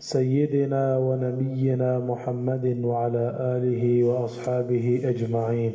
سيدنا ونبينا محمد وعلى آله وأصحابه أجمعين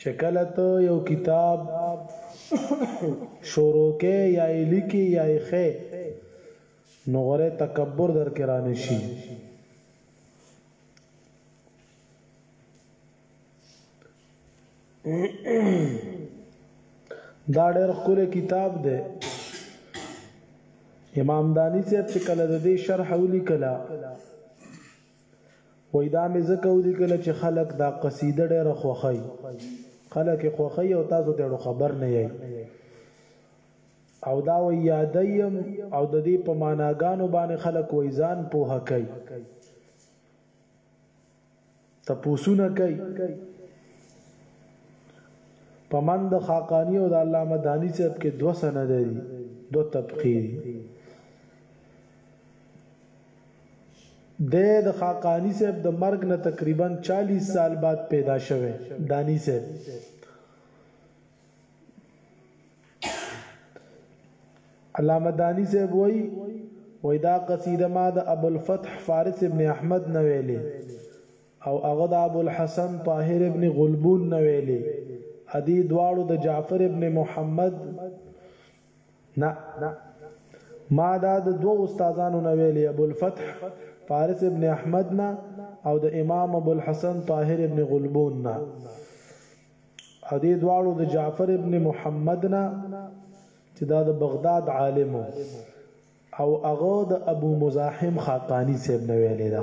چې کله ته یو کتاب شروع کې یا لیکي یا ښه نو غره تکبر در کې را نشي دا ډېر خوري کتاب دی امام دانی چې کله د دې شرح ولیکلا وایي دا مې ځکه ولیکله چې خلک دا قصیده ډېره خوښوي، خلک یې خوښوي او تاسو ترې خبر نه یئ. او دا وایي یادوم او د دې په معناګانو باندې خلک وایي ځان پوه کوي، تپوسونه کوي. په منځ د خاقاني او د علامه داني صاحب کې دوه سنده دي، دوه طبقې دي. دی د خاقاني صاحب د مرګ نه تقریبا چالیس سال بعد پیدا شوی داني صاحب علامه داني صاحب وای وای دا قصیده ما د ابو الفتح فارس ابن احمد نه ویلې او هغه د ابو الحسن طاهر ابن غلبون نه ویلې ادي دواړو د جعفر ابن محمد نه ما دا د دوو استادانو نه ویلی ابوالفتح فارس ابن احمد نه او د امام ابوالحسن طاهر ابن غلبون نه او دې دواړو د جعفر ابن محمد نه چې دا د بغداد عالم او هغه د ابو مزاحم خاقانی صاحب نه ویلی ده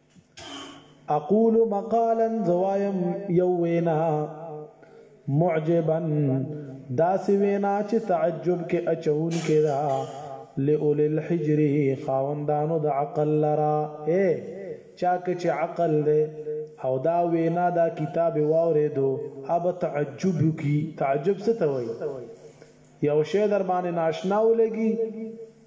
اقول مقالا زوایم یو وینا معجبا داسې وینا چې تعجب کې اچون کې دا لئول الحجر خاوندانو د عقل لرا اے چا کې چې عقل دی او دا وینا دا کتاب واورې دو اب تعجب کی تعجب څه ته وای یو شی در باندې ناشنا ولګي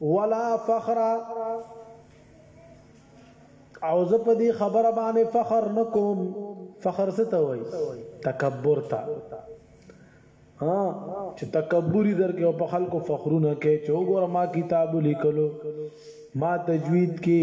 ولا فخر او زه په دې خبره باندې فخر نکوم فخر څه ته وای تکبر ته ها چې تکبوري درکې په خلکو فخرونه کې چې وګوره ما کتاب لیکلو ما تجوید کې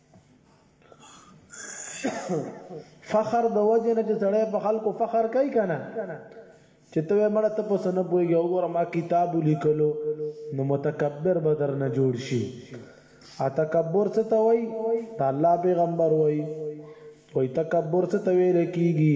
فخر د وجه نه چې سړی په خلکو فخر کوي کنه چې ته مړه ته په سن پويږي وګوره ما کتاب لیکلو نو متکبر به در نه جوړ شي ا تکبر څه ته وای ته الله پیغمبر وای وای تکبر څه ته ویل کیږي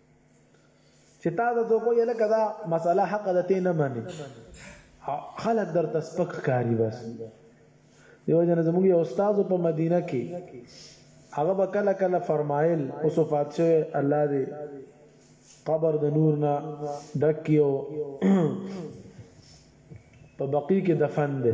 چې تا د څوک یې لکه دا مسله حق ده ته نه مانی خلک درته سپک کاری بس دیو جن زموږ یو استاد په مدینه کې هغه به کله کله فرمایل او صفات شوی الله دې قبر د نور نه ډک کیو په بقی کې دفن دی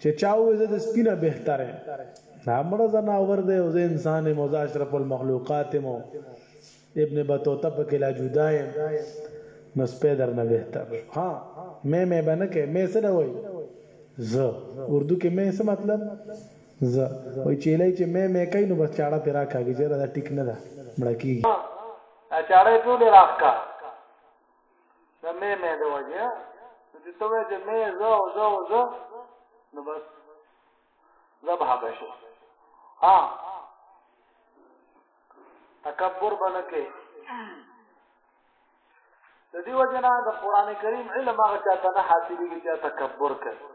چه چا ووی زه د سپی نه بهتر یم دا مړه ځناور دی او زه انسان یم او زه اشرف المخلوقات یم او ابن بطوطه پکې لا جدا یم نو سپی درنه بهتر شو ها مې مې به نه کوې مې څه ته وایي زه اردو کې مې څه مطلب زه وای چې لای چې مې مې کوي نو بس چاړه پې راکاږي چې دا ټیک نه ده مړه کېږي چاړه یې ټولې راښکا دا مې مې د وجه نو چې ته وې چې مې زه او زه او زه نو بس ذبح بشي ها تکبر بنکه د دې وجه نه د قران کریم علم هغه چاته نه حاصلېږي چې تکبر کوي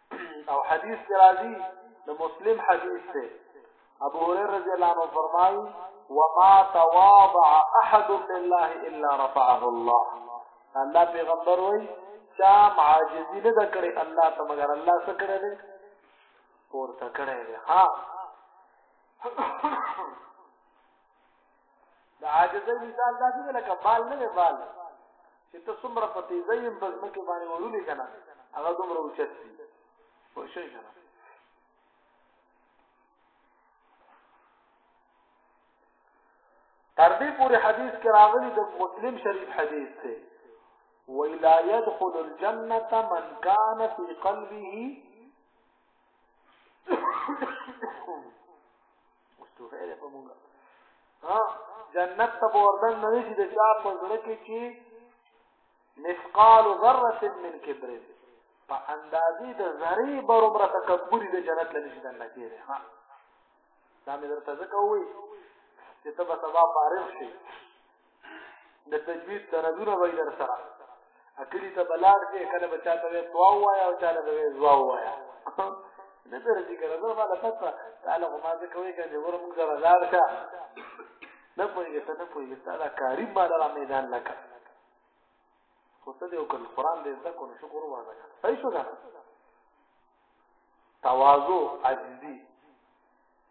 او حدیث کې راځي د مسلم حدیث ته ابو هريره رضی الله عنه فرمایي وما تواضع احد لله الا رفعه الله الله پیغمبر وایي چا عاجزی نه دکړي الله ته مگر الله څه کړی دی پورته کړی دی ها د عاجزۍ مثال دا دی لکه بال نه بال چې ته څومره په تیزۍ هم په ځمکه باندې ورولې کنه هغه دومره اوچت دي پوه شئ کنه تر دې پورې حدیث کې راغلی د مسلم شریف حدیث دی وَإِلَا يَدْخُلُ الْجَنَّةَ مَنْ كَانَ فِي قَلْبِهِ مستوفه ده په موږ ها جنت ته وردن نه شي د چا په زړه کې چې مثقال ذره من کبر په اندازې د ذره برومره تکبر د جنت لنی شي دنه کېږي ها دا مې درته ځکه وایي چې ته به سبا فارغ شي د تجوید سندونه وای در سره اکلی ته بلار چې کله بچا ته توا وایا او چاله به زوا وایا نه تر دې کړه زه ما لپاره تعالی ما زه کوي کنه ور موږ سره لار شه نه پوهیږي ته نه پوهیږي تعالی کاری ما را میدان لکه خو ته دې وکړ قران دې زده کو شکر وازه صحیح شو تواضع عجزي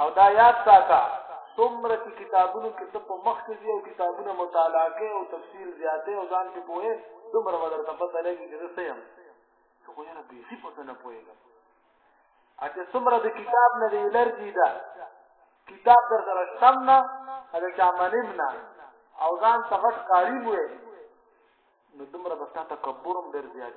او دا یاد ساته څومره چې کتابونو کې ته په مخ کې ځې او کتابونه مطالعه کوې او تفسیر زیاتې او ځان په پوهې دومره به درته پته لګي چې زه څه یم ته خو یاره بیخي په څه نه پوهېږم چې څومره د کتاب نه د الرجي ده کتاب در سره شتم نه هغه چا منم نه او ځان ته غټ قاری وې نو دومره به تاسو تکبرم ډېر زیات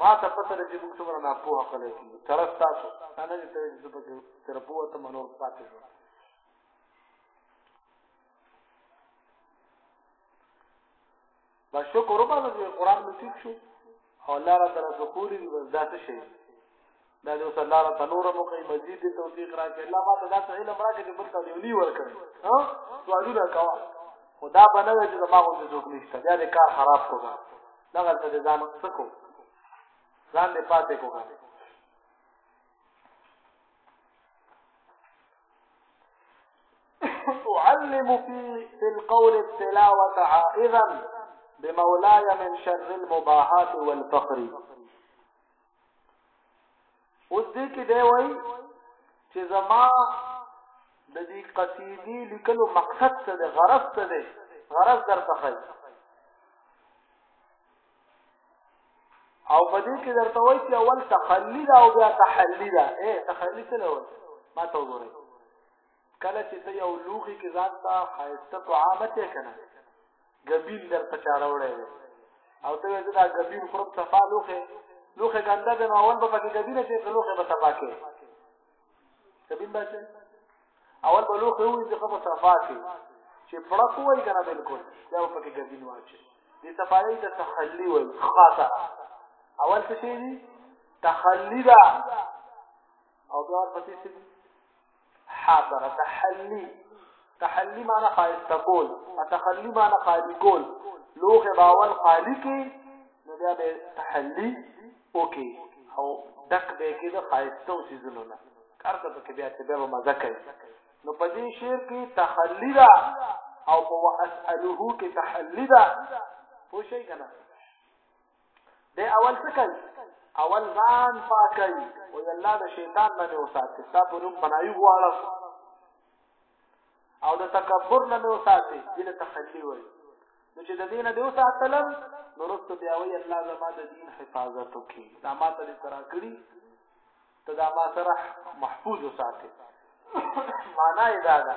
ما ته پته ده چې موږ څومره ناپوهه خلک یو تر تاسو دا نه چې ترې زه پکې تر پوه ته منور پاتې شو بس شکر وباسه چې قرآن مې ټیک شو او الله را تعالی ذکوري دې بس داسې شي دا دې صلی الله تعالی نور مو کوي مزید دې توفیق راکړي الله ما ته دا څه علم راکړي چې بل ته دی ولي ورکړي ها سوالونه کاوه خدا بنوي چې ما غوښته څوک نشته بیا دې کار خراب کوه دا غلطه دې ځان سکو ځان دې پاتې کوه أعلم في في القول التلاوة عائذا بمولاي من شر المباهات والفقر اوس دې کې دی وای چې زما د دې قصیدې لیکلو مقصد څه دی غرض څه دی غرض درته خای او په دې کې درته وای چې اول تخلی دا او بیا تحلی دا اے تخلی څه لوي ما ته وګورئ کله چې ته یو لوخي کې ځان ته خایسته طعامه ته کنه غبین در په چاره وړې او ته دې دا غبین خرب صفا لوخه لوخه ګنده به اول به پکې غبینه چې لوخه به صفا کې غبین به چې اول به لوخه وې چې خبره صفا کې چې پړه کوی کنه بالکل دا پکې غبین واچي دې صفایي ته تخلي وي خاصه اول څه شي تخلي دا او بیا ورپسې حاضر تحلی تحلی معنی خایسته کول تخلی معنی خالی کول لوخه باول خالی کی نو بیا به تحلی اوکی او دک به کې د خایسته سيزونو نه کار ته کې بیا ته به مزه کوي نو په دې شعر کې تخلی دا او په واسالوه کې تحلی دا پوه شئ کنه دی اول څه کوي اول ځان پاکوي او الله د شیطان نه مې وساتي ستا په نوم پناهي غواړم او د تکبر نه مې وساتي دې له تخلي وایي نو چې د دینه دې وساتلم نو رسته بیا وایي الله زما د دین حفاظت وکړي دا ما ته دې سره کړي ته دا ما سره محفوظ وساتي معنا یې دا ده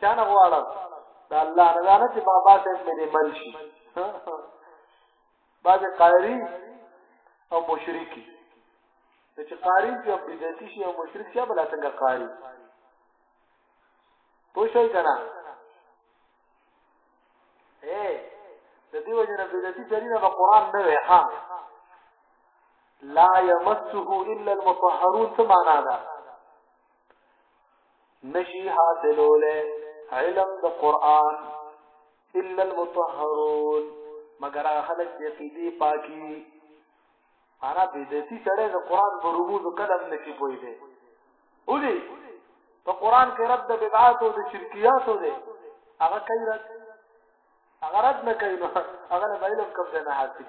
چا نه غواړم دا الله نه دا نه چې بابا صاحب مې دې مل شي بعض قاری او مشرکی چې قاری چې بدعتي شي او مشرک شي بل څنګه قاری پوه شئ کنه اے د دې وجه نه بدعتي سړي نه قرآن نه وي ها لا يمسه الا المطهرون څه معنا ده نشي حاصلوله علم د قران الا المطهرون مگر هغه خلک چې عقیده پاکي انا بدعتي سره د قران په رموز کلم نشي پوي دي ولي په قران کې رد د بدعات او د شرکیات دی هغه کوي رد هغه رد نه کوي هغه له علم کوم نه حاصل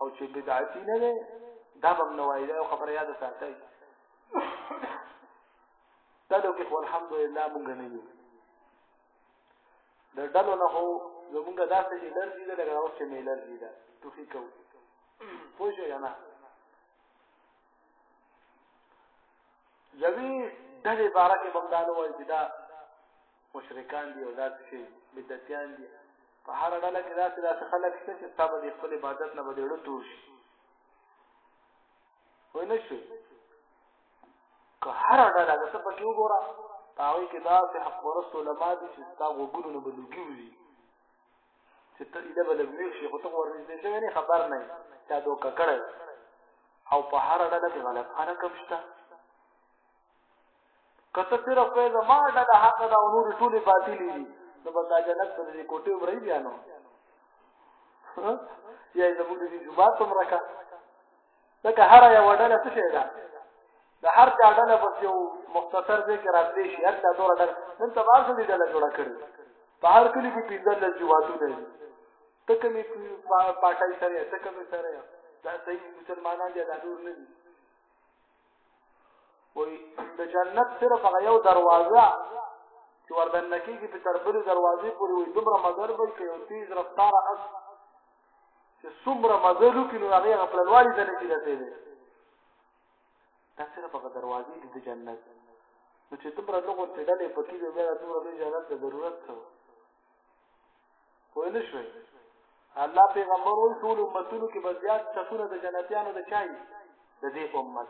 او چې بدعتي نه دی دا به نو وایي دا خبره یاد ساتي دا د کې الحمدلله مونږ نه یو د ډلو نه هو زمونږ داسې چې لرزي ده لکه اوس چې مې لرزي ده ټوخي کوو پوه شو یا نه یوې ډلې باره کې بمدانو وایي چې دا مشرکان دي او داسې شي بدعتیان دي په هر ډله کې داسې داسې خلک شته چې ستا به د خپل عبادت نه به د ړه تور شي وای نه شي که هر ډله د څه پکې وګوره په هغوی کې داسې حق پرست علما دي چې ستا غوږونو نه به لوګي وي چې ته ایله به لږویږ شي خو ته ورنږدې شوی نه خبر نه یې چا دوکه کړی او په هر ډله کې غلط خلک هم شته کته صرف وې زما ډله حق دا او نور ټول باطل دي نو بس دا جنت ته دې کوټه عمرې بیا نو یا دې موږ دې جمعه تم راکا لکه هر یو ډله څه شي دا د هر چا ډله بس یو مختصر دې کې راتلې شي هر چا دوه ډله نن تبا څه دې ډله جوړه کړې په هر کلی کې پینځل لږ جواتو نه ته کومې پاټای سره ته کومې سره دا صحیح مسلمانان دي دا نور نه دي وای د جنت صرف هغه یو دروازه چې وردن نکیږي په تر بلې دروازې پورې وي دومره مزل به کې یو تیز رفتار اس چې څومره مزل وکړي نو هغه خپل والي ته نشي رسېدلی دا صرف هغه دروازې دي د جنت نو چې دومره لوګو چې ډلې پکې وي بیا دومره لوی جنت ته ضرورت څه کوی نه شوي الله پیغمبر او ټول امتونو کې به زیات شخصونه د جنتیانو د چای د دې امت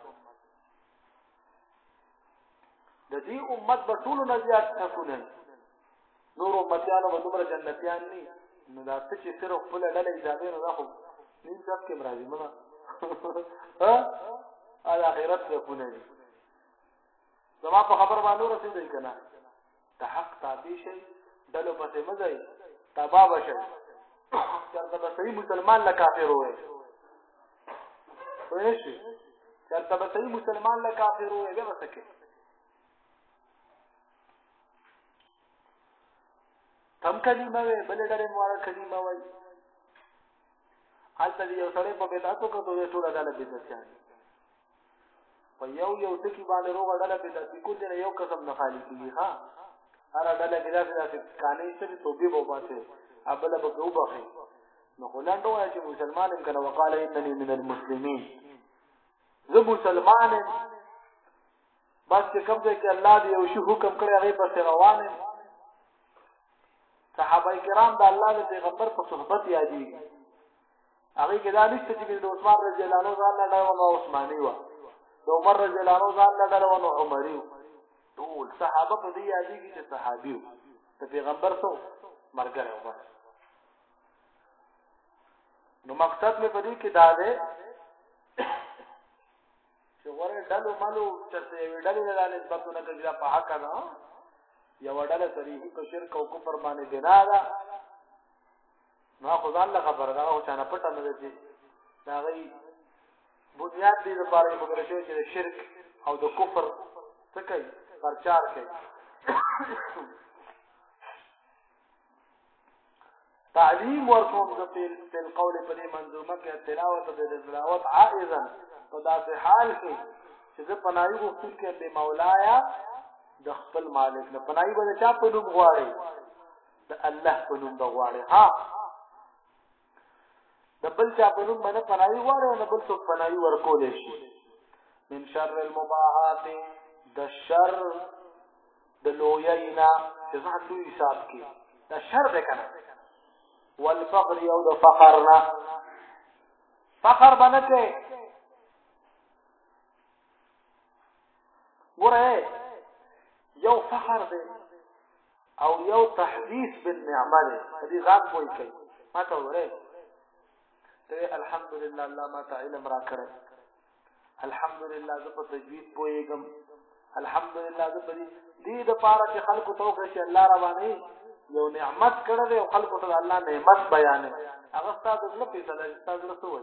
د دې امت به ټول نه زیات شخصونه نور امتیانو به دومره جنتیان نه نو دا څه چې سره خپل ډلې اجازه نه راخو نیم ځب کې مرادي مله ها الاخرت ته کونه دي زما په خبر باندې ورسېدای کنه د حق تابع شي دلو پسې مزای تبا بشي چرته به صحیح مسلمان لا کافر وي پوه شي چرته به صحیح مسلمان لا کافر وي بیا وسکه تم کلمه وي بل ډېر مواره کلمه وي حالت یو سړی په بدعتو کې دوی ټول عدالت دي ځان په یو یو ټکی باندې روغه ډله به د کل نه یو قسم نه خالی کیږي ها هر ډله کې داسې داسې کانې څه دي توبې به وباسي ابل به به وبخي نو خلان دوه چې مسلمان هم کنه وقال انني من المسلمين زه مسلمان یم بس چې کوم ځای کې الله دی یو شی حکم کړی هغه پس روان یم صحابه کرام د الله د پیغمبر په صحبت یادېږي هغه کې دا نشته چې د عثمان رضی الله عنه ځان نه ډول نو عثماني و د عمر رضی الله عنه ځان نه ډول نو عمري ټول صحابه په دې یادې کې چې صحابي ته پیغمبر سو مرګره و نو مقصد مې په دې کې دا دی چې غره ډلو ملو چرته یو ډلې نه نسبتونه کوي دا په حق ده یو ډله صریحي په شرک او کفر باندې بنا ده نو خو ځان له خبره دا خو چانه پټه نه ده چې دا غي بنیاد دې لپاره یو خبره شوی چې شرک او د کفر څه کوي پرچار کوي تعلیم ورکوم د پیل پیل قول په دې منظومه کې تلاوت د تلاوت عائزا په داسې حال کې چې زه پناهي غوښتل کې به مولایا د خپل مالک نه پناهي به چا په نوم غواړي د الله په نوم به غواړي ها د بل چا په نوم باندې پناهي غواړي او نه بل څوک پناهي ورکول شي من شر المباحات د شر د لویینا چې ځان لوی حساب کې د شر ده کنه والفقر یو د فقر نه فقر باندې ګوره یو فخر دی او یو تحدیث بالنعمه دی دې ځان کوی کوي ما ته وره ته الحمدلله الله ما ته علم را کړی الحمدلله زه په تجوید پوهیږم الحمدلله زه په دې د پاره چې خلکو ته وکړي الله را باندې یو نعمت کړی دی او خلکو ته الله نعمت بیانې هغه ستاسو نه پیژنل ستاسو رسول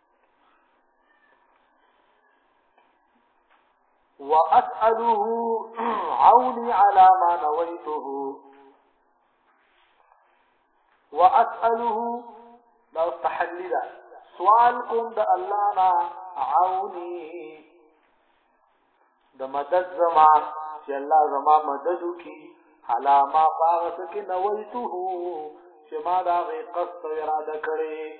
وأسأله عوني على ما نويته وأسأله دا استحلی دا سوال کوم د الله نا عوني د مدد زما چې الله زما مدد وکي حالا ما باغت کې نويته چې ما دا غي قصد اراده کړې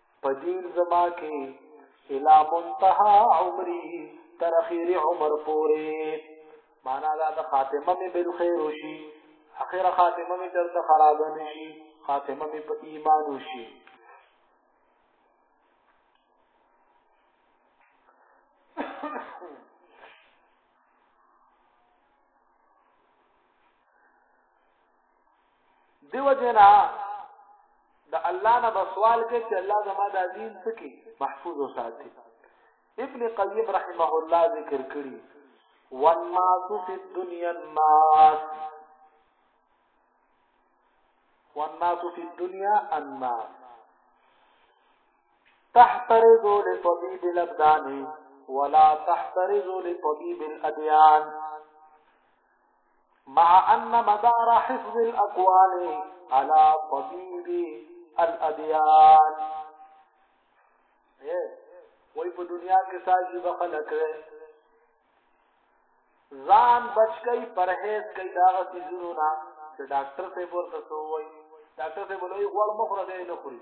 پدین زما کې الى منتها عمري تر اخیر عمر پورې معنا دا د خاتمه می بالخير شي اخر خاتمه می درته خراب نشي خاتمه می په ایمان شي دیو جنا د الله نه بسوال کې چې الله زما د دین سکی محفوظ وساتي ابن قیم رحمه الله ذکر کړی والناس فی الدنیا الناس والناس فی الدنیا الناس تحترز لطبيب الابدان ولا تحترز لطبيب الاديان مع ان مدار حفظ الاقوال على طبيب الاديان وای په دنیا کې ساجي بخل کړي ځان بچکی پرهیز کوي دا غسیزونو نه چې ډاکټر ته ورته سووي ډاکټر ته بولوي غوړ مخره دی نه خوري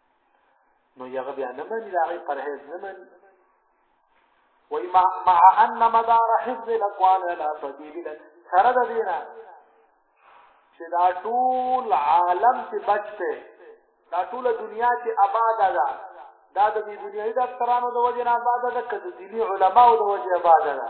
نو یغه بیا نه مني دا غي پرهیز نه مني وای مع مع ان مدار حفظ الاقوال لا تجيب لك سره د دینه چې دا ټول عالم کې بچ په دا ټول دنیا کې آباد ده دا د دې دنیوي ډاکټرانو د وجه نه آباد ده که د دیني علماو د وجه آباد ده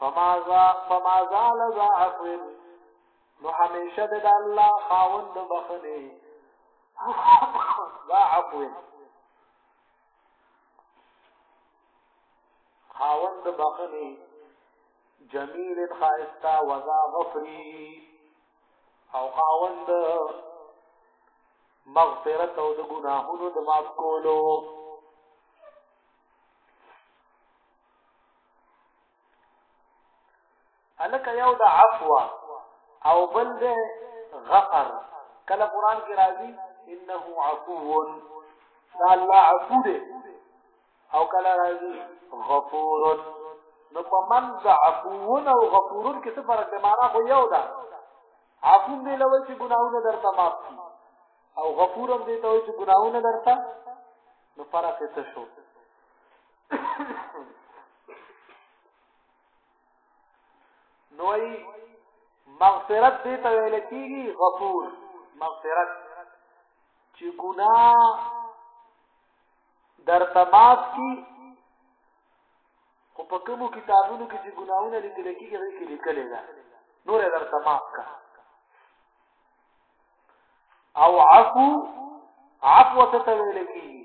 فما ذا فما زال ذا عفو نو همیشه د الله خاوند د بخنه ذا عفو خاوند د بخنه جمیل خائستا وذا غفری او خاوند مغفرت او د ګناهونو د معاف کولو الک یو د عفو او بل د غفر کله قران کې راځي انه عفو دا الله عفو دی او کله راځي غفور نو په من د عفو او غفور کې څه فرق دی معنا خو یو ده عفو دی لوي چې ګناهونه درته معاف کړي او غفور هم دی ته چې ګناهونه درته نو فرق څه شو نوې مغفرت دې ته ویل کیږي غفور مغفرت چې ګناه در تماس کی خو په کومو کتابونو کې چې ګناونه لیکل کېږي هغه کې لیکل ده نور در تماس کا او عفو عفو ته ویل کېږي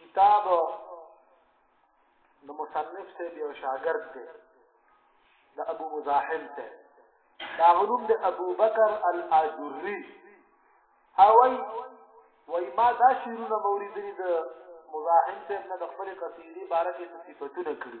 کتاب د مصنف ته یو شاګرد دی د ابو مزاحم ته دا غنوم د ابو بکر الاجری اوی وای ما دا شیرونه موریدلی د مزاحم ته نه د خپل قصیدې باره کې صفاتونه کړی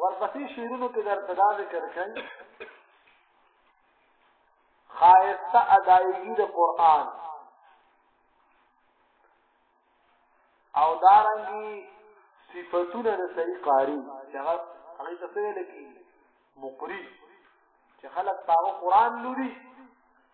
ورپسې شعرونو کې درته دا ذکر کړي خایسته ادایګي د قران او دارنګي صفاتونه د صحیح قاری چې هغه هغه څه ویل کی مقری چې خلک تاغه قران لوري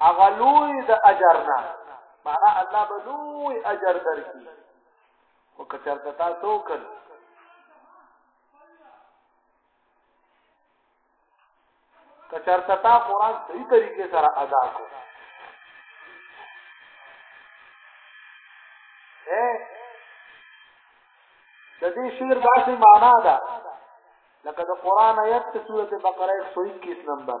هغه لوی د اجر نه معنا الله به لوی اجر درکړي او که چرته تاسو کړ که چرته تا قران صحیح طریقې سره ادا کړ اے د دې شعر داسې معنا ده لکه د قران آیت سورته بقره 121 نمبر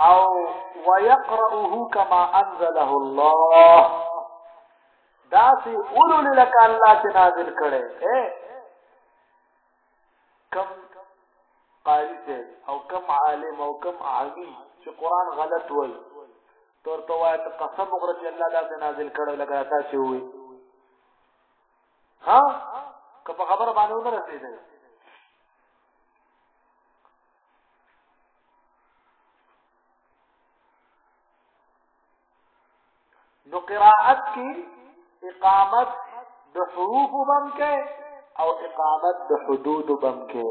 او ويقرأه كما انزله الله دا سي اولو لك الله چې نازل کړي اے کم قاری ته او کم عالم او کم عامی چې قران غلط وای تور ته وای ته قسم وکړه چې الله دا نازل کړو لکه تاسو وی ها که په خبره باندې ونه رسیدل نو قراءت کی اقامت د حروف بم کې او اقامت د حدود بم کې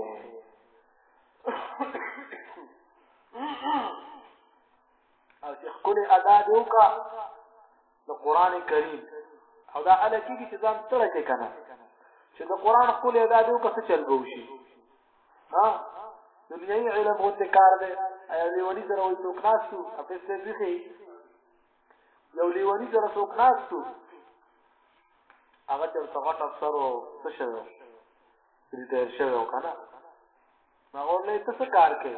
او چې خپل ادا دی وکړه د قران کریم او دا اله کېږي چې ځان تر کې کنه چې د قران خپل ادا دی او کس چل به وشي ها دنیوي علم غوته کار دی ایا لیونی سره وې څوک ناشو په څه بيخي یو لیونی سره څوک ناشو هغه تر څغټ افسر او څه شو ریټایر شو کنه نو ولې ته څه کار کوي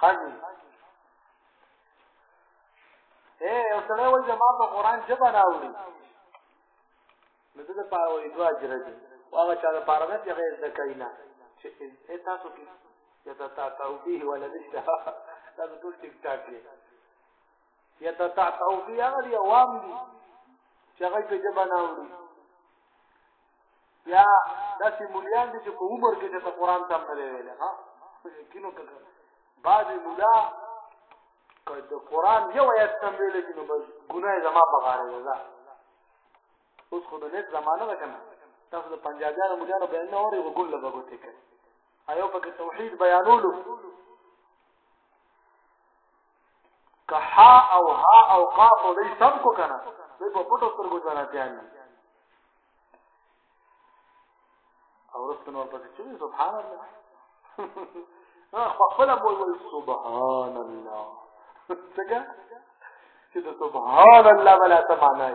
خاجي اے یو سره وای زما په قران جبا نه وړي نو د پاره وای دوا جره دي هغه چا د پاره نه پیغه د کینا چې اے تاسو کې یتتعتعو فيه ولا نشته تاسو ټول ټیک ټاک دي یتتعتعو فيه هغه دی عوام دي چې هغه په جبا نه وړي یا داسې مولیان دي چې په عمر کې چې ته قران تم نه دی ویل ها کینو که بعضی مولا که د قران یو آیت تم ویل کینو بس ګناه زما په غاړه ده اوس خو د نت زمانه ده کنه تاسو د پنجابیانو مولیانو بیان نه اوري وګول له بغوتې کوي ایو پکې توحید بیانولو که ها او ها او قاف او دې سم کو کنه دې په پټو سترګو جنتیان دي او رسته نور پکې چې سبحان الله خپل مو وي سبحان الله څنګه چې سبحان الله ولا تمانای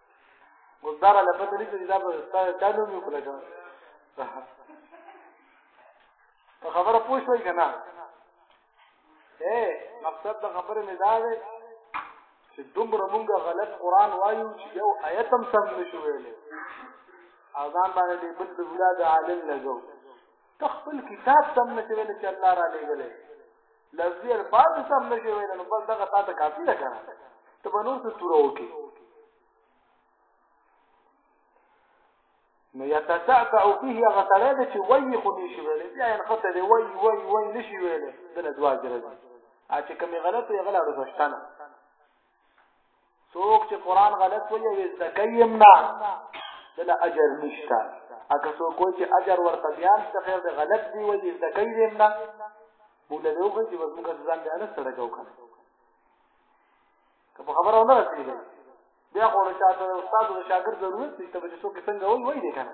اوس دا له پته لري چې دا به ستاسو چالو مې وکړه په خبره پوه شوي که نه اے مقصد د خبرې مې دا دی چې دومره مونږه غلط قران وایو چې یو آیت هم سم نشو ویلې اذان باندې دې بل بلا د عالم لګو تخپل کتاب سم نشو ویلې چې الله را لېږلې لفظي الفاظ سم نه شوی نو بس دغه تا ته کافي ده کنه ته به نور څه توره وکي نو يتسعفع فيه هغه سړی دی چې وایي خو نشي ویلی بیا یې نښته دی وایي وایي وایي نشي ویلی دله دوه اجره دي چې کومې غلط وي غلا رسشتنه څوک چې قران غلط وي او زده کوي نه دله اجر نشته اګه څوک چې اجر ورته بیان څه خیر دی غلط دی وي زده کوي دې نه موږ له وګړو چې موږ ځان دې نه سره کو کنه که په خبره ونه رسیدل بیا خو له شاته استاد او شاګرد ضرورت نشته چې څوک څنګه وایي وایي دې کنه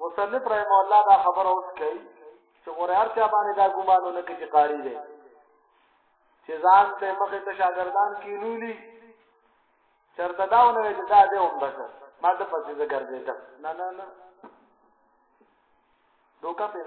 مصنف رحم الله دا خبر اوس کوي چې غره هر چا باندې دا ګمانونه کې چې قاری دی چې ځان ته مخه ته شاګردان کینولي چرته داونه وي چې دا دې هم بس ما ته پسې زه ګرځېدم نه نه نه دوکا پېښ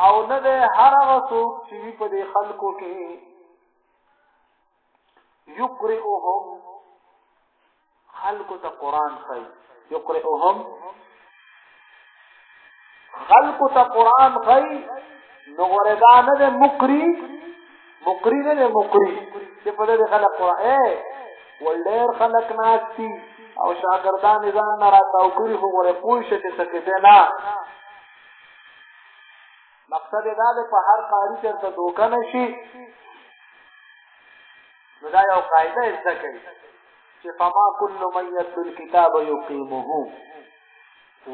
او نه ده هر هغه څوک چې وي په دې خلکو کې یقرئهم خلکو ته قران خي یقرئهم خلکو ته قران خي نو وردا نه ده مقری مقری نه ده مقری چې په دې خلک قران اے ولډر خلک ناشتي او شاګردان ځان نه راځي او کړي خو ورپوښتې څه کې نه مقصد دا ده په هر قاری چرته دوکه نشي نو دا یو قاعده زده کوي چې فما كل من يتلو الكتاب يقيمه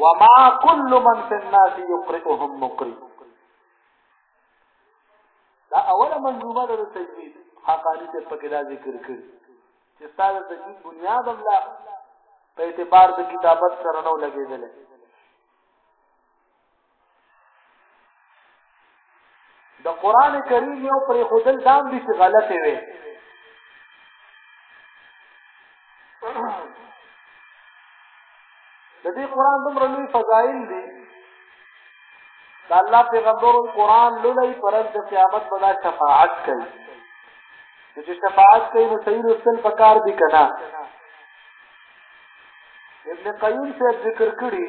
وما كل من في الناس يقرئهم مقرئ دا اوله منظومه ده تجوید حقانی ته پکې دا ذکر کړی چې ستاسو د دې بنیاد هم لا په اعتبار د کتابت سره نو لګیدل د قران کریم یو پر خودل دام دي چې غلطه وي د دې قران دومره لوی فضایل دي دا الله پیغمبر قران لولې پرز د قیامت بلا شفاعت کوي چې شفاعت کوي نو صحیح رسول پکار دي کنه ابن قیم سے ذکر کړی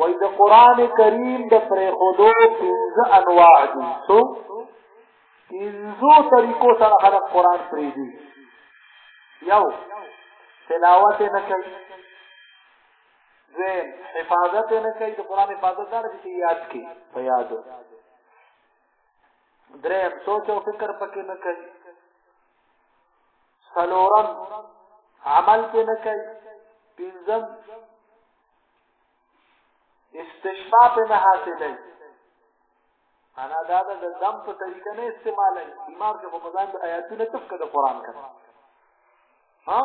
وای د قران کریم د پرې خودو پنځه انواع دي څو پنځو طریقو سره خلق قران پرې دي یو تلاوت نه کوي زم حفاظت نه کوي د قران حفاظت دار چې یاد کی په یادو درې سوچ او فکر پکې نه کوي سلورم عمل پې نه کوي پنځم استشفا پې نه حاصلوي انا دا د دم په طریقه نه استعمالوي بیمار کې په ځان د آیاتونه تفک د قران کړه ها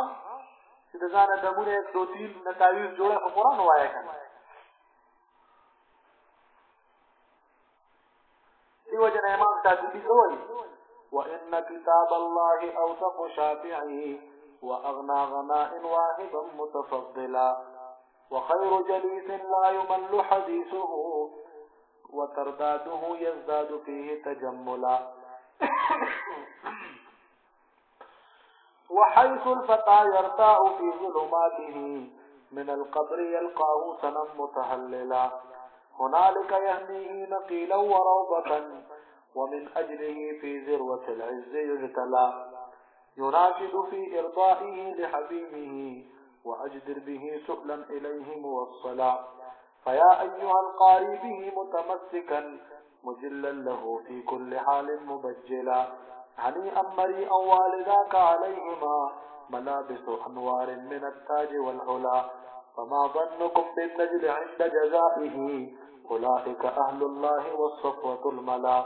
چې د ځان د مونږه یک دو تین نتاویز جوړه په قران وایا کړه دیو جن امام شاطبی کوي وان كتاب الله اوثق شافعي واغنى غناء واهبا متفضلا وخير جليس لا يمل حديثه وترداده يزداد فيه تجملا وحيث الفتى يرتاع في ظلماته من القبر يلقاه سنا متهللا هنالك يهنيه نقيلا وروضة ومن أجله في ذروة العز يجتلى يناشد في إرضائه لحبيبه وأجدر به سؤلا إليه موصلا فيا أيها القاري به متمسكا مجلا له في كل حال مبجلا هنيئا مريئا والداك عليهما ملابس أنوار من التاج والعلا فما ظنكم بالنجل عند جزائه أولئك أهل الله والصفوة الملا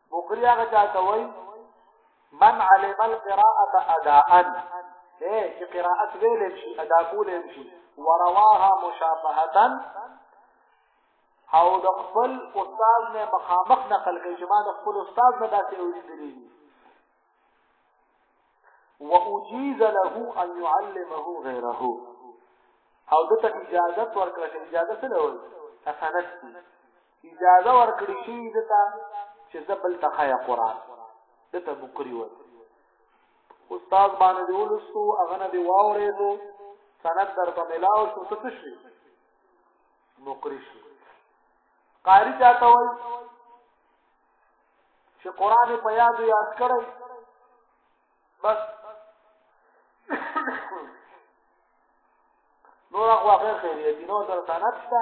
مقری هغه چاته وای من علم القراءه اداء اے چې قراءت ویل شي ادا کول شي ورواها مشافهه او د خپل استاد نه مخامخ نقل کوي چې ما د خپل استاد نه داسې ویلي واجيز له ان يعلمه غيره او دته اجازه ورکړه چې اجازه څه لول اسانت اجازه ورکړی شي دته چې زبل تخیا قران دته بکری وته استاد باندې دی ولستو هغه نه دی واورېدو سند درته ملاو شو ته څه شي نوکری شي قاری چاته وای چې قران په یاد یاد کړی بس نور هغه خیریه دي نو درته نشته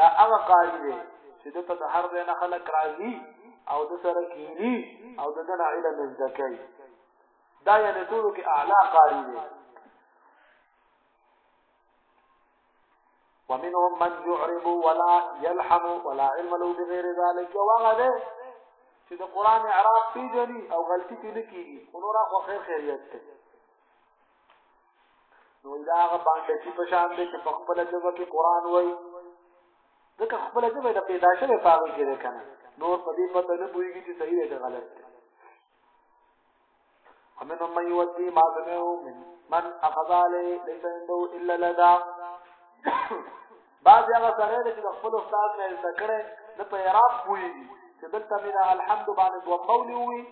دا هغه قاری دی چې د ته هر ځای نه خلک راځي او د سره کینی او د دنا علم زده کوي دا یعنی ټول کې اعلی قاری دی ومنهم من يعرب ولا يلحم ولا علم له بغير ذلك وغد چې د قران اعراب پیژني او غلطي پې نه کیږي خو نور خو خیر خیریت ته نو دا هغه باندې چې په شان دي چې په خپل ژبه کې قران وایي ځکه خپل ژبه د پیدا شوی پاوي کې ده کنه نور په دې پته نه پوهیږي چې صحیح دی غلط دی ومن من يودي ما سمعه من من أخذ عليه ليس عنده إلا لدى بعض هغه سړی دی چې د خپل استاد نه یې زده کړی نه په اعراب پوهېږي چې دلته مې د الحمد باندې دوه قولې ووي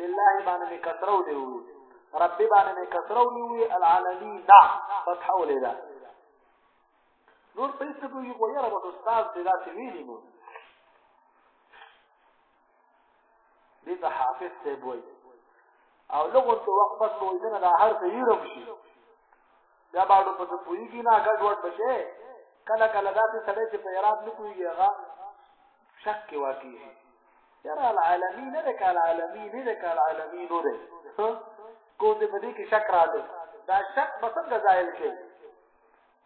لله باندې مې کسره ولې ووي ربي باندې مې کسره ولې ووي العالمي دا فتحه ولې ده نور په هېڅ نه پوهېږي خو یاره بس استاد دې داسې ویلي نو دې ته حافظ ته وای او لغون ته وخت بس وای نه دا هر څه یې رم شي دا باندې په څه پویږي نه ګډ وډ بشه کله کله دا څه سړی چې په ایران نه پویږي هغه شک کې واقع شي یرا العالمین نه ده کال عالمین نه ده کال عالمین نه ده کو دې په دې کې شک راځي دا شک په څنګه ځایل کې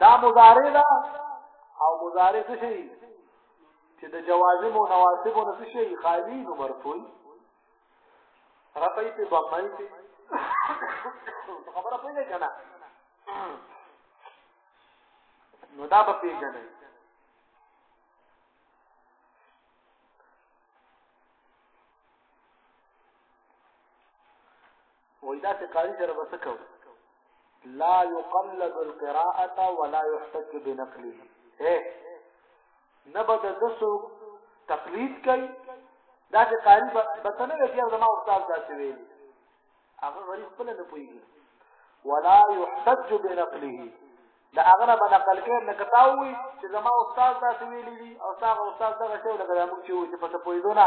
دا مضارع ده او مضارع څه شي چې د جوازم او نواسب او څه شي خالی نو مرفوع رفعی په ضمای په خبره پوهیږئ کنه نو دا به پیژنئ وای دا چې قاری سره بس کو لا يقلد القراءه ولا يحتج بنقله اے نبد دسو تقلید کوي دا چې قاری بتنه وی چې زما استاد دا څه ویلي هغه غریب خپل نه پويږي ولا يحتج بنقله دا هغه نه بنقل کې نه کتاوي چې زما استاد دا څه ویلي او هغه استاد دا څه ولګا موږ چې په تاسو پوي دونه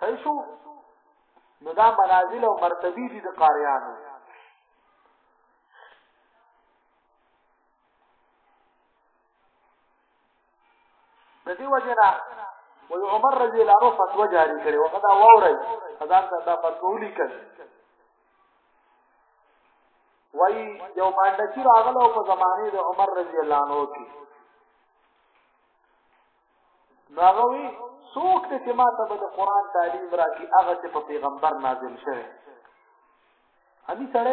صحیح شو نو دا منازل او مرتبه دي د قاریانو د دې وجنه وي عمر رضی الله عنه فتوا جاری کړي وخت دا ووري خدان ته دا فتوا ولیکل وای یو باندې راغله په زمانه د عمر رضی الله عنه کې نو هغه وی څوک دې چې ما ته به د قران تعلیم راکړي هغه چې په پیغمبر نازل شوی امي سره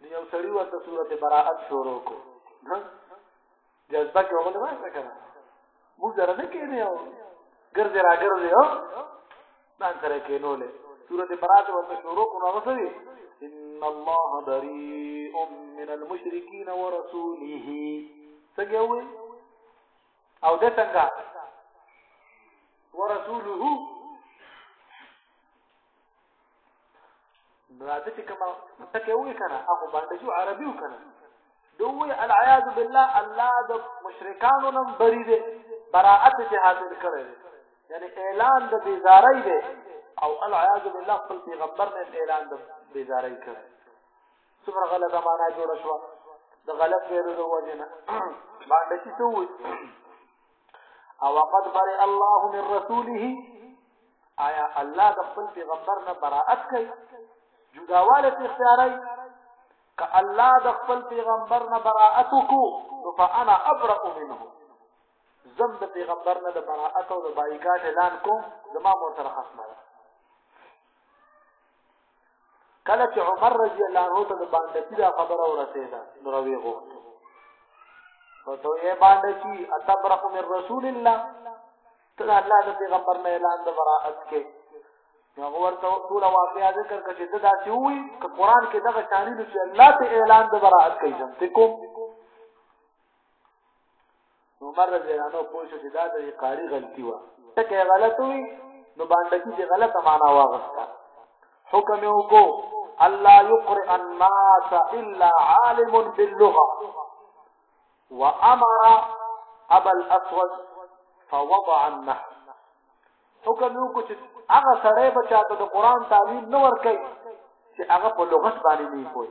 نو یو سړی ورته سورته براءت شروع کو جذبه کې وګورئ ما څه کړه ګذر نه کېدی او ګرځې را ګرځې او ځان سره کېنولې سورته برات ورته شروع کړو هغه څه دي ان الله بريء من المشركين ورسوله څنګه وي او د څنګه ورسوله نو دا چې کومه تکه وې کنه هغه باندې جو عربي وکنه دوی العیاذ بالله الله د مشرکانو نن بری دي براءت ته حاضر کړي یعنی اعلان د بیزاری دی او العیاذ بالله خپل پیغمبر نه اعلان د بیزاری کړي څومره غلطه معنا جوړه شو د غلط ویلو د وجنه باندې چې څه وي او قد برئ الله من رسوله آیا الله د خپل پیغمبر نه براءت کوي جداواله اختیاري ک الله د خپل پیغمبر نه براءت کو فانا ابرأ منه زم د پیغمبر نه د براءت او د بایکاټ اعلان کوم زما مو سره خصمه کله چې عمر رضی الله عنه ته د باندې دا خبره ورسېده نو راوي غوښته نو ته یې باندې چې اتبرق من رسول الله ته الله د پیغمبر نه اعلان د براءت کې نو ورته ټول واقعیا ذکر کړي چې دا چې وي ک قران کې دغه شانی چې الله ته اعلان د براءت کوي ته کوم عمر رضی الله عنه پوه شو چې دا د قاری غلطي و ټکه غلط وي نو باندې کې غلطه معنا واغسته حکم یو کو الله يقرئ الناس الا عالم باللغه وامر ابا الاسود فوضع النحو حکم یو کو چې هغه سره بچا ته د قران تعلیم نه ور کوي چې هغه په لغت باندې نه کوي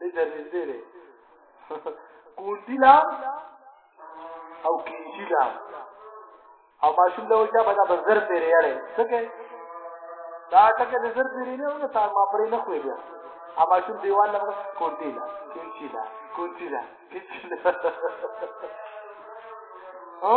دې درنځې دې کوندی لا او کینجی لا او ماشوم له وجه به دا بزر پیری یاره څنګه دا ټکه د زر پیری نه ونه تا ما پرې نه خوې بیا ا ماشوم دیوال له کوندی لا کینجی لا کوندی لا کینجی لا ها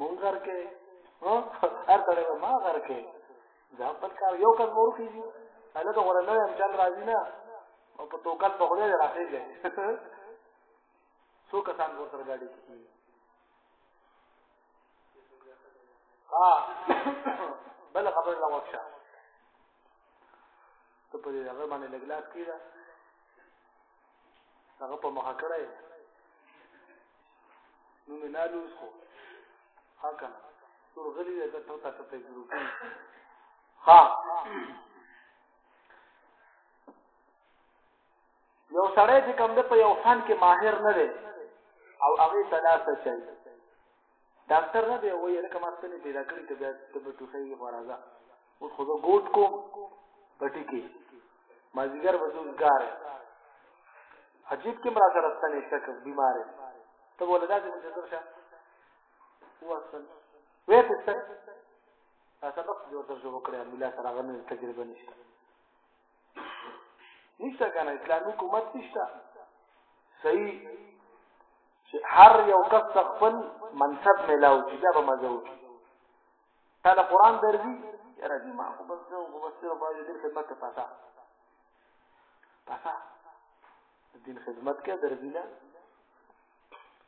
مونږ غر کې ها هر سړی به ما غر کې دا خپل کار یو کس مور کیږي اله ته غره نه هم چل راځي نه او په توکل په خدای راځي څو کسان ور سره ګاډي کې ها بل خبر لا وښه ته په دې هغه باندې لګلاس کیدا هغه په مخه کړای نو مې نالو خو هاکن تور غلی دې ته ټوتا ته په ګروپ ها یو سړی چې کوم د په یو فن کې ماهر نه دی او هغه تلاسه چي ډاکټر نه به وای لکه ما ستنې پیدا کړې ته بیا ته به ټوخی خو راځه اوس خو زه ګوټ کوم پټی کې مازیګر به زوزګار عجیب کې مرا سره ستنې شک بیمار ته بوله دا چې منتظر شه وسن وې ته ستنې سبق جوړ تر جوړ کړې ملا سره غنې تجربه نشته نشته کنه اسلامي حکومت نشته صحیح چې هر یو کس خپل منصب ملاو چې دا به مزه وکړي تا له قران درځي یاره دې ما خو بس نو خو بس سره باندې دې خدمت ته پاسا پاسا دین خدمت کې درځي نه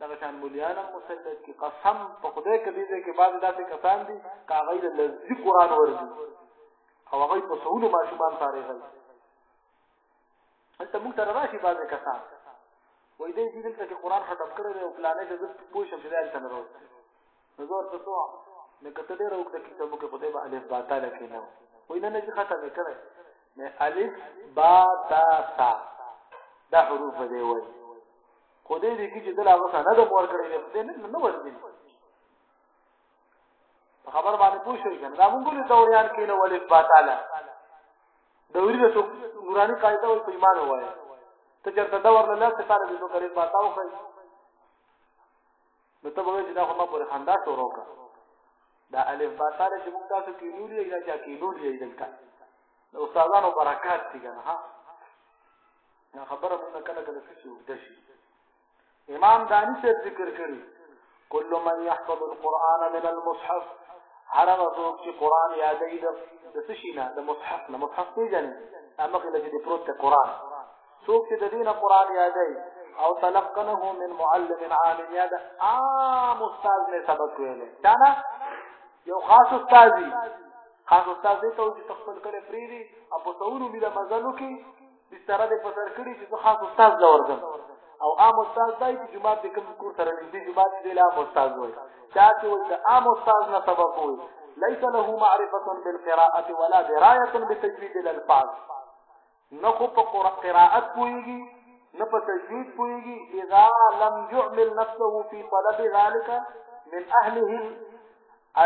دغه شان مليان هم مسلط کی قسم په خدای کې دې کې بعض داسې کسان دي کاغې له لذي قران ورته او هغه په سهولو ماشومان ساري غل انت موږ تر راشي بعض کسان وې دې دې دلته کې قران ختم کړو او پلانې دې پوه شم چې دلته نه راوځي نو زه ورته سو نو کته ډېر وخت کې ته موږ خدای به الف باتا لکې نه وې نه نه ختم کړې نه الف باتا تا دا حروف دې وایي خو دې لیکي چې دلا غوسه نه د مور کړی دې نه نه ورځي په خبر باندې پوه شئ کنه دا مونږ له دوریان کې نه ولې پاتاله دوري د څوک نوراني قاعده او ایمان وایي ته چرته دا ورنه لاس ته تعالی دې کړی پاتاو خو نو ته به دا خو ما پر خندا شروع کړ دا الف با تعالی چې موږ تاسو کې نوري یا چې کې نوري دلته استادانو برکات دي کنه ها نه خبره مونږ کله کله څه اوږده شي امام دانی صاحب ذکر کړی کل من يحفظ القرآن من المصحف هر هغه څوک چې قرآن یادوي د څه شي نه د مصحف نه مصحف پیژني هغه لږ د پروت قرآن څوک چې د دین قرآن یادوي او تلقنه من معلم عالم یا د عام استاد نه سبق ویل دا نه یو خاص استاد هغه استاد دې ته و چې ته خپل کلی پرېږدي او په سعودو مله مزل وکړي بستره دې په سر کړي چې زه خاص استاد له ورځم او عام استاد دی چې جماعت دې کوم کور سره نږدې جماعت دې له عام استاد وایي چا چې وایي د عام استاد نه سبق وایي ليس له معرفة بالقراءة ولا دراية بتجويد الألفاظ نه خو په قرائت پوهیږي نه په تجوید پوهیږي اذا لم يعمل نفسه في طلب ذلك من اهله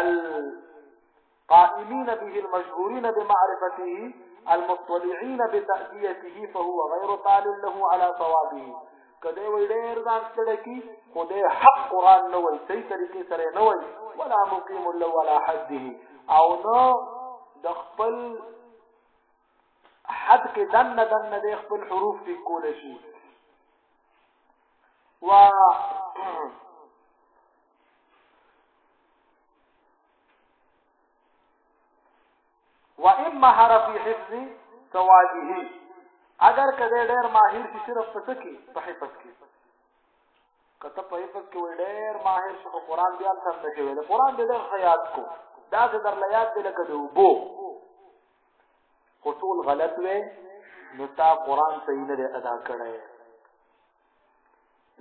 القائمين به المشهورين بمعرفته المطلعين بتأديته فهو غير طال له على صوابه کله وی ډیر ځان ستړی کی خو د حق قران نه وای صحیح طریقې سره نه وای ولا مقیم له ولا حده او نو د خپل حد کې دنه دنه د خپل حروف ټیک کول شي و و اما حرف حفظ تواجهي اگر کله ډېر ماهر شي صرف پڅ کې په حفظ کې کته په حفظ کې وي ډېر ماهر شو قرآن بیا سم نه کوي قرآن دې ډېر خیال کو دا څه در لیاد دې لکه دی وبو خو ټول غلط وې نو تا قران صحیح نه ادا کړی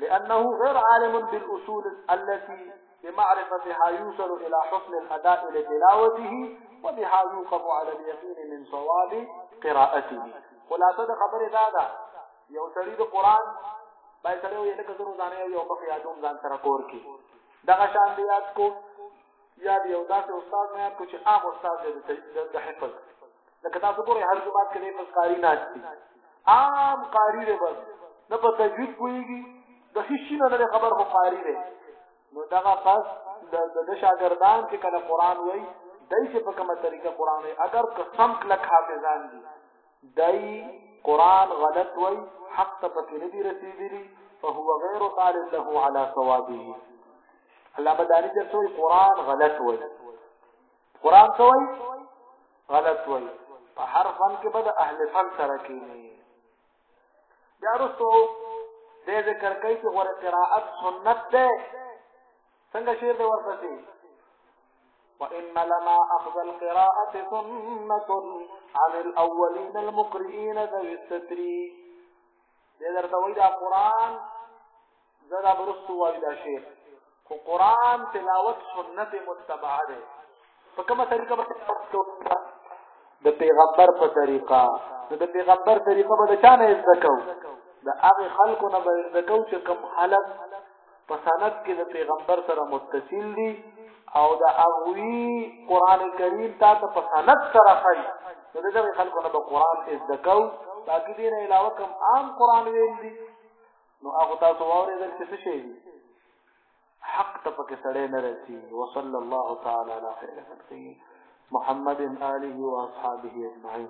لانه غیر عالم بالاصول التي بمعرفتها يوصل الى حسن الاداء لتلاوته وبها يوقف على اليقين من صواب قراءته خلاصه د خبره دا ده یو سړی د قران بای سړی یو لکه زرو ځانې یو په یادوم ځان سره کور کې دغه شان دی یاد کو یا دی یو داسې استاد نه یاد کو چې عام استاد دی د حفظ لکه تاسو ګورئ هر جمعه کې د حفظ قاری ناشې دي عام قاری دی بس نه په تجوید کویږي د هیڅ نه خبر هو قاری دی نو دغه پس د شاګردان چې کله قران وایي دای چې په کومه طریقه قران وایي اگر قسم کله حافظان دي دای قران غلط وایي حق ته پکې نه دی رسیدلی فهو غیر طالب له علی ثوابه الله مداري د سوی قران غلط وای قران څه وای غلط وای په هر فن کې به د اهل فن سره کینی بیا رسو د ذکر کوي چې غره قراءت سنت ده څنګه شعر دی ورپسې وإن لما أخذ القراءة سنة عن الأولين المقرئين ذوي الستر دې درته وایي دا قران زه دا برستو وایو دا شیخ خو قران تلاوت سنت متبع ده په کومه طریقه به تلاوت کوو د پیغمبر په طریقه نو د پیغمبر طریقه به د چا نه زده کوو د هغه خلکو نه به زده کوو چې کم حالت په سند کې د پیغمبر سره متصل دي او د هغوی قران کریم تا ته په سند سره خي نو د دغه خلکو نه به قران زده کوو باقي دین علاوه کوم عام قران ویل دي نو هغه تاسو واورېدل چې څه شي دي حق ته پکې سړی نه رسی وصلی الله تعالی علی خیر خلقه محمد آله و اصحابه اجمعین